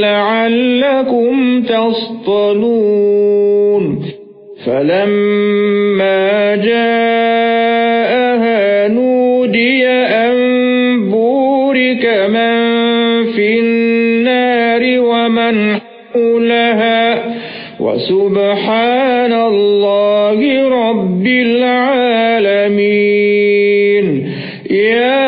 لَعَلَّكُمْ تَصْطَلُونَ فَلَمَّا جَاءَهَا نُودِيَ أَن بُورِكَ مَن فِي النَّارِ وَمَن حَوْلَهَا وَسُبْحَانَ اللَّهِ رَبِّ الْعَالَمِينَ يَا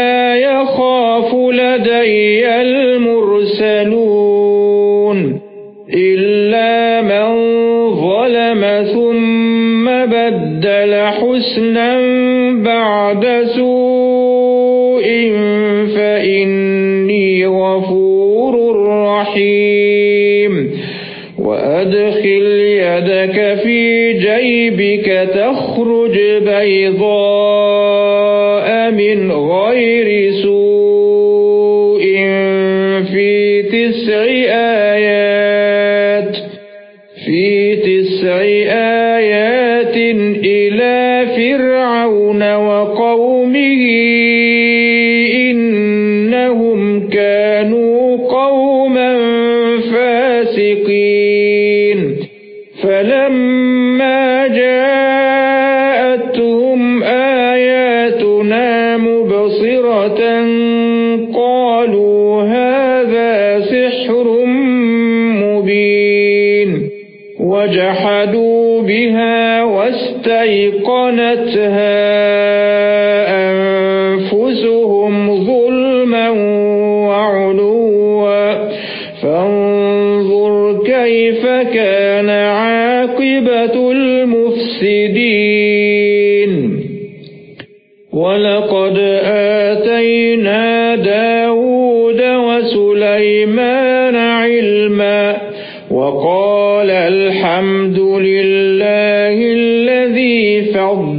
حُسْنًا بَعْدَ سُوءٍ فَإِنِّي غَفُورٌ رَّحِيمٌ وَأَدْخِلْ يَدَكَ فِي جَيْبِكَ تَخْرُجْ بَيْضَاءَ مِنْ غَيْرِ think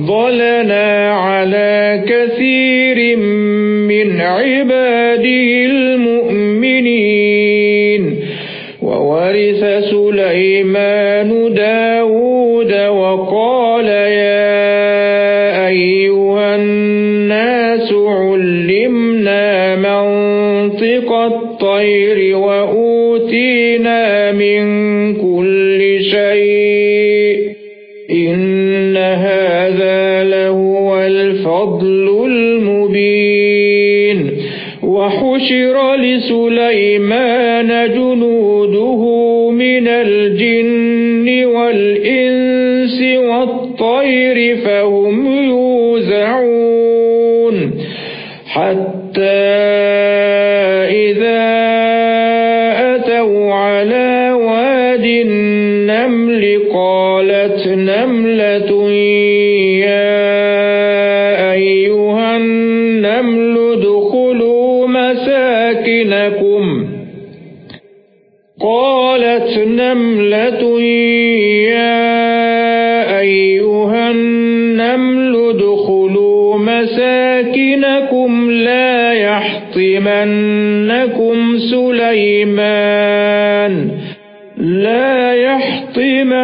فَضَّلْنَا عَلَى كَثِيرٍ مِنْ عِبَادِهِ الْمُؤْمِنِينَ وَوَرِثَ سُلَيْمَانُ داود وَقَالَ لِسُلَيْمَانَ جُنُودُهُ مِنَ الْجِنِّ وَالْإِنسِ وَالطَّيْرِ فَهُمْ يُوزَعُونَ حَتَّى نَمْلَةٌ يَا أَيُّهَا النَّمْلُ ادْخُلُوا مَسَاكِنَكُمْ لَا يَحْطِمَنَّكُمْ سُلَيْمَانُ لَا يَحْطِمَنَّكُمْ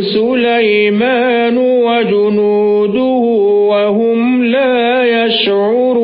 سُلَيْمَانُ وَجُنُودُهُ وَهُمْ لَا يَشْعُرُونَ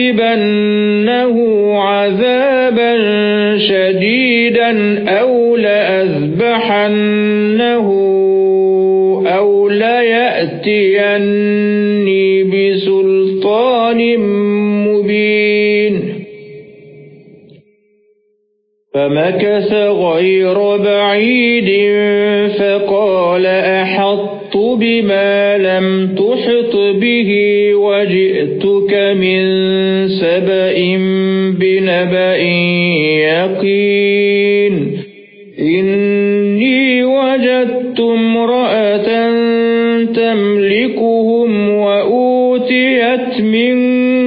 لأعذبنه عذابا شديدا أو لأذبحنه أو ليأتيني بسلطان مبين. فمكث غير بعيد فقال أحط بما لم تحط به وجئتك من سبأ بنبأ يقين. إني وجدت امرأة تملكهم وأوتيت من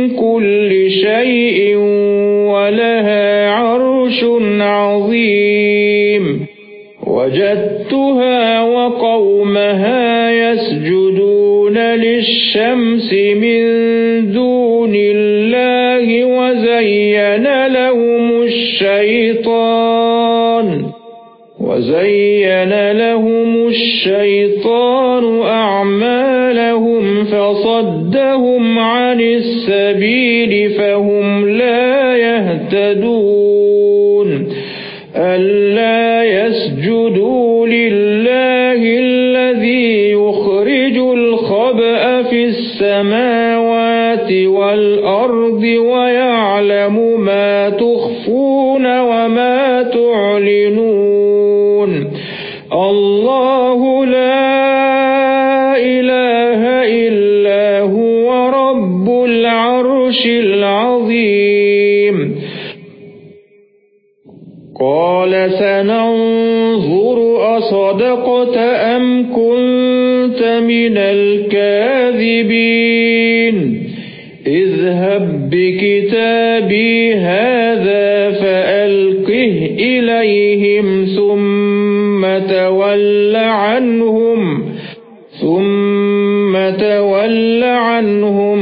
كل شيء ولها عرش عظيم. وجدتها وقومها يسجدون للشمس من دون الله وزين لهم الشيطان وَزَيَّنَ لَهُمُ الشَّيْطَانُ أَعْمَالَهُمْ فَصَدَّهُمْ عَنِ السَّبِيلِ فَهُمْ لَا يَهْتَدُونَ. أَلَّا السَّمَاوَاتِ وَالْأَرْضِ وَيَعْلَمُ مَا تُخْفُونَ وَمَا تُعْلِنُونَ. الله لا إله إلا هو رب العرش العظيم. قال سننظر أصدقت أم كنت من الكاذبين. اذهب بكتابي هذا فألقه إليهم ثم تول عنهم ثم تول عنهم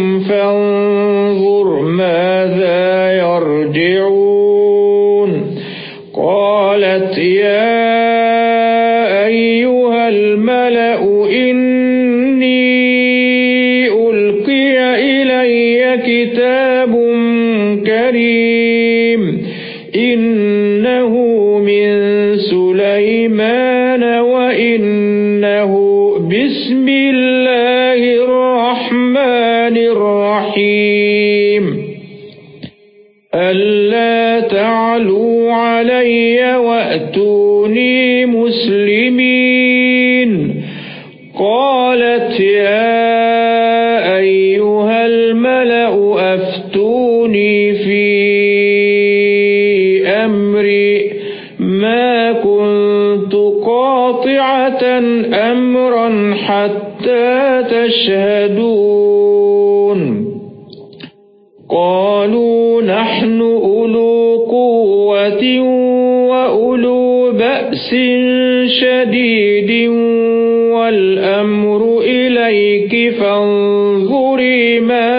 فَاعْلُوا عَلَيَّ وَأْتُونِي مُسْلِمِينَ. قَالَتْ يَا أَيُّهَا الْمَلَأُ أَفْتُونِي فِي أَمْرِي. مَا كُنْتُ قَاطِعَةً أَمْرًا حَتَّى تَشْهَدُونَ بَأْسٍ شَدِيدٍ وَالْأَمْرُ إِلَيْكِ فَانظُرِي مَاذَا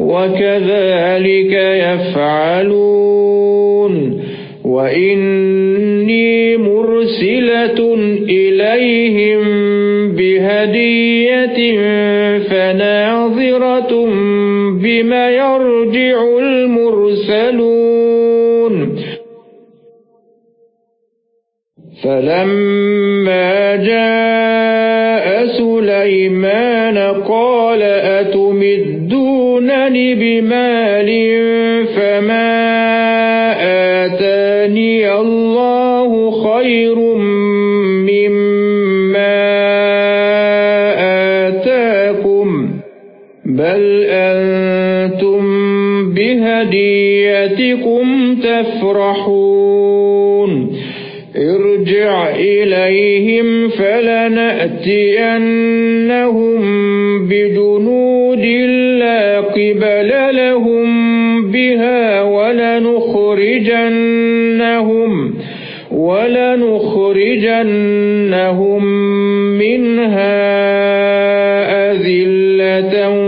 وَكَذَلِكَ يَفْعَلُونَ. وَإِنِّي مُرْسِلَةٌ إِلَيْهِمْ بِهَدِيَّةٍ فَنَاظِرَةٌ بِمَ يَرْجِعُ الْمُرْسَلُونَ. فَلَمَّا جَاءَ سُلَيْمَانَ قَالَ أَتُمِدُّونَنِ بِمَالٍ فَمَا آتَانِيَ اللَّهُ خَيْرٌ مِّمَّا آتَاكُمْ بَلْ أَنتُم بِهَدِيَّتِكُمْ تَفْرَحُونَ. ارْجِعْ إِلَيْهِمْ فَلَنَأْتِيَنَّهُم بِجُنُودٍ لَّا قِبَلَ لَهُم بِهَا وَلَنُخْرِجَنَّهُمْ وَلَنُخْرِجَنَّهُم مِّنْهَا أَذِلَّةً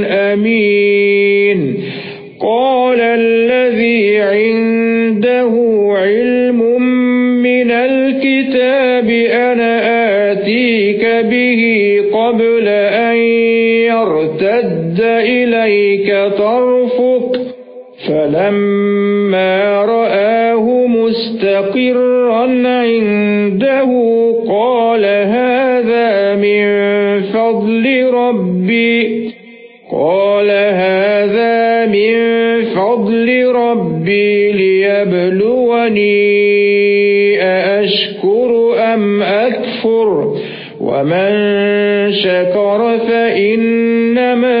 يَرْتَدَّ إِلَيْكَ طَرْفُكَ فَلَمَّا رَآهُ مُسْتَقِرًّا عِندَهُ قَالَ هَذَا مِن فَضْلِ رَبِّي. قَالَ هَذَا مِن فَضْلِ رَبِّي لِيَبْلُوَنِي أَأَشْكُرُ أَمْ أَكْفُرُ وَمَن شَكَرَ فَإِنَّمَا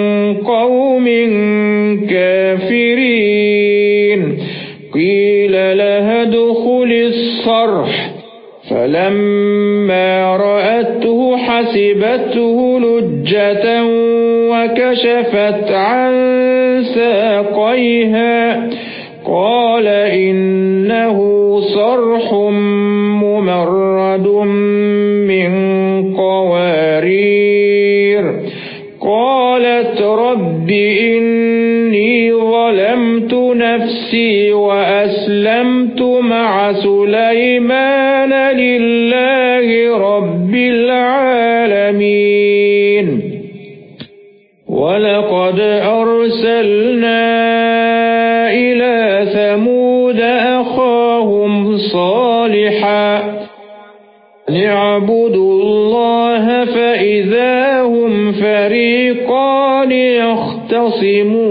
كَافِرِينَ. قِيلَ لَهَا ادْخُلِي الصَّرْحَ. فَلَمَّا رَأَتْهُ حَسِبَتْهُ لُجَّةً وَكَشَفَتْ عَن سَاقَيْهَا. قَالَ إِنَّهُ صَرْحٌ رَبِّ إِنِّي ظَلَمْتُ نَفْسِي وَأَسْلَمْتُ مَعَ سُلَيْمَانَ لِلَّهِ رَبِّ الْعَالَمِينَ وَلَقَدْ أَرْسَلْنَا mu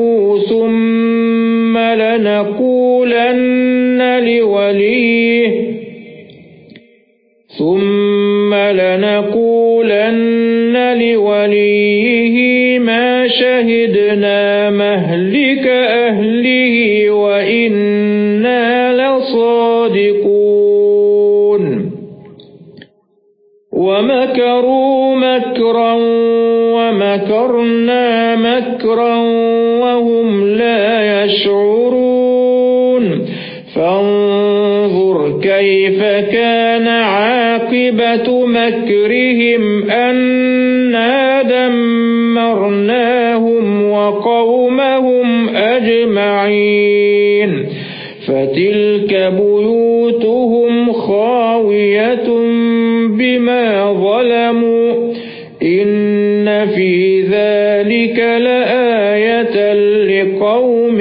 لَنَقُولَنَّ لِوَلِيِّهِ. ثُمَّ لَنَقُولَنَّ لِوَلِيِّهِ مَا شَهِدْنَا مَهْلِكَ أَهْلِهِ وَإِنَّا لَصَادِقُونَ. وَمَكَرُوا مَكْرًا وَمَكَرْنَا مَكْرًا وَهُمْ لَا يَشْعُرُونَ. فَانظُرْ كَيْفَ كَانَ عَاقِبَةُ مَكْرِهِمْ أَنَّا دَمَّرْنَاهُمْ وَقَوْمَهُمْ أَجْمَعِينَ. فَتِلْكَ بُيُوتُهُمْ خَاوِيَةٌ بِمَا ظَلَمُوا. إِنَّ ذَلِكَ لَآيَةً لِقَوْمٍ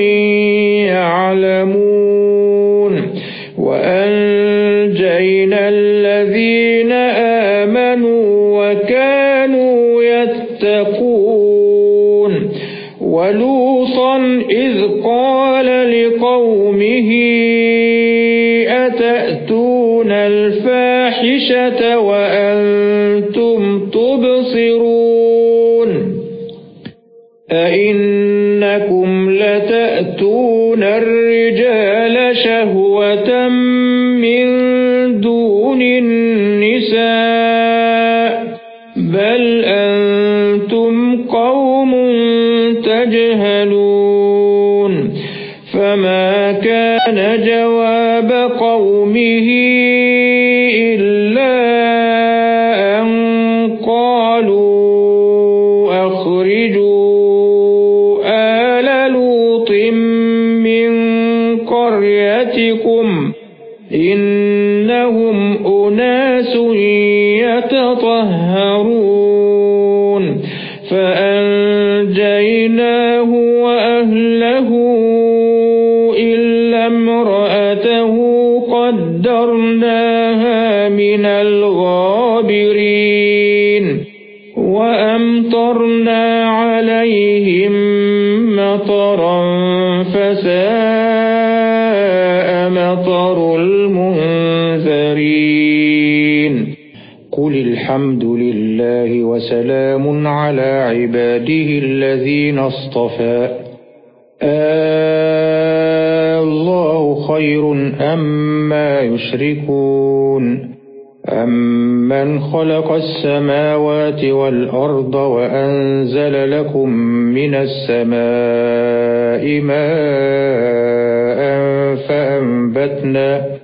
يَعْلَمُونَ وَأَنجَيْنَا الَّذِينَ آمَنُوا وَكَانُوا يَتَّقُونَ وَلُوطًا إِذْ قَالَ لِقَوْمِهِ أَتَأْتُونَ الْفَاحِشَةَ وَأَنْتُمْ أَئِنَّكُمْ لَتَأْتُونَ الرِّجَالَ شَهْوَةً مِّن دُونِ النِّسَاءِ بَلْ أَنتُمْ قَوْمٌ تَجْهَلُونَ فَمَا كَانَ جَوَابَ فَأَنجَيْنَاهُ وَأَهْلَهُ إِلَّا امْرَأَتَهُ قَدَّرْنَاهَا مِنَ الْغَابِرِينَ وَأَمْطَرْنَا عَلَيْهِم مَّطَرًا فَسَاءَ مَطَرُ الْمُنذَرِينَ قُلِ الْحَمْدُ وَسَلَامٌ عَلَى عِبَادِهِ الَّذِينَ اصْطَفَى. اللَّهُ خَيْرٌ أَمَّا يُشْرِكُونَ. أَمَّنْ خَلَقَ السَّمَاوَاتِ وَالْأَرْضَ وَأَنزَلَ لَكُم مِّنَ السَّمَاءِ مَاءً فَأَنبَتْنَا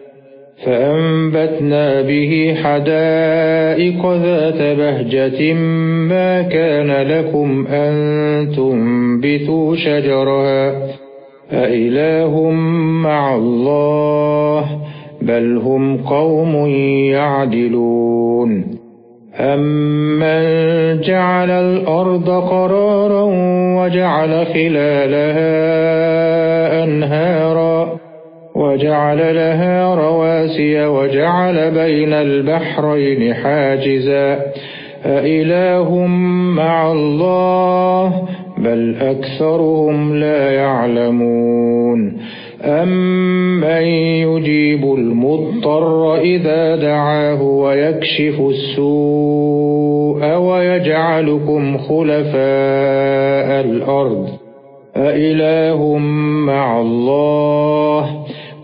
فَأَنبَتْنَا بِهِ حَدَائِقَ ذَاتَ بَهْجَةٍ مَا كَانَ لَكُمْ أَن تُنبِتُوا شَجَرَهَا. أَإِلَٰهٌ مَّعَ اللَّهِ بَلْ هُمْ قَوْمٌ يَعْدِلُونَ. أَمَّنْ جَعَلَ الْأَرْضَ قَرَارًا وَجَعَلَ خِلَالَهَا أَنْهَارًا. وَجَعَلَ لَهَا رَوَاسِيَ وَجَعَلَ بَيْنَ الْبَحْرَيْنِ حَاجِزًا. أَإِلَٰهٌ مَّعَ اللَّهِ بَلْ أَكْثَرُهُمْ لَا يَعْلَمُونَ. أَمَّن يُجِيبُ الْمُضْطَرَّ إِذَا دَعَاهُ وَيَكْشِفُ السُّوءَ وَيَجْعَلُكُمْ خُلَفَاءَ الْأَرْضِ؟ أَإِلَٰهٌ مَّعَ اللَّهِ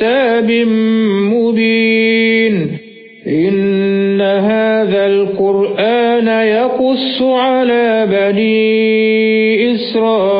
كِتَابٍ مُبِينٍ إِنَّ هَذَا الْقُرْآنَ يَقُصُّ عَلَى بَنِي إِسْرَائِيلَ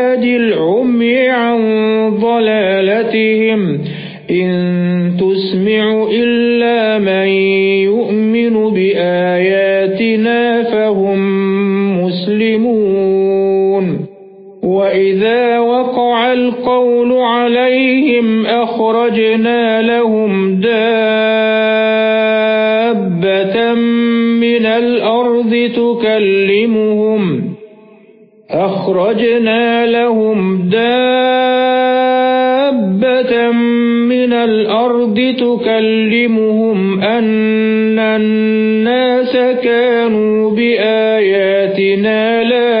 عَلَيْهِمْ أَخْرَجْنَا لَهُمْ دَابَّةً مِنَ الْأَرْضِ تُكَلِّمُهُمْ. أخرجنا لهم دابة من الأرض تكلمهم أن الناس كانوا بآياتنا لا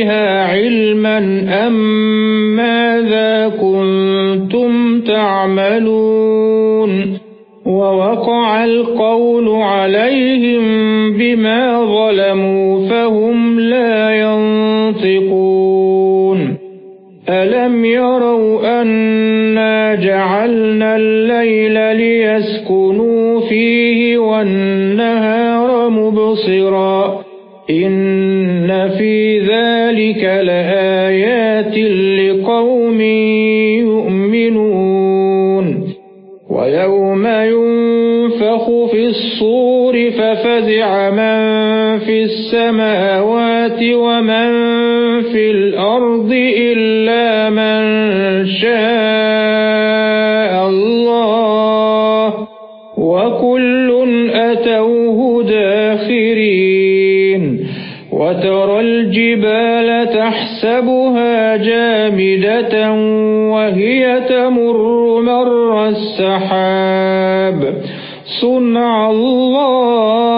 بها علما أم ماذا كنتم تعملون ووقع القول عليهم بما ظلموا فهم لا ينطقون. ألم يروا أنا جعلنا الليل ليسكنوا فيه والنهار مبصرا. إن ذلك لآيات لقوم يؤمنون ويوم ينفخ في الصور ففزع من في السماوات ومن في الأرض إلا من شاء الله وكل أتوه داخرين وترى الجبال تحسبها جامدة وهي تمر مر السحاب. صنع الله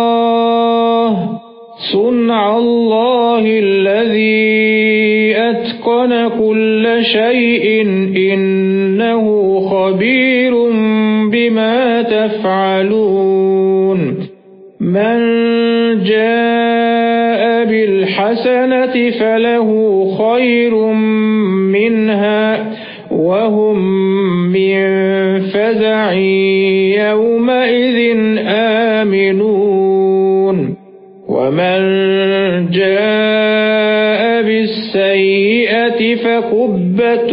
صنع الله الذي أتقن كل شيء. إنه خبير بما تفعلون. من جاء بالحسنة فله خير منها وهم من فزع يومئذ آمنون. ومن جاء بالسيئة فكبت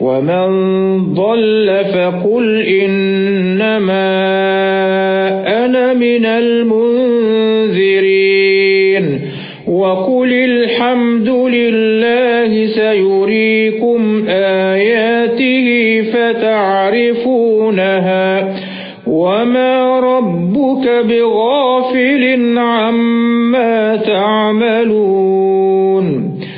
ومن ضل فقل إنما أنا من المنذرين وقل الحمد لله سيريكم آياته فتعرفونها وما ربك بغافل عما تعملون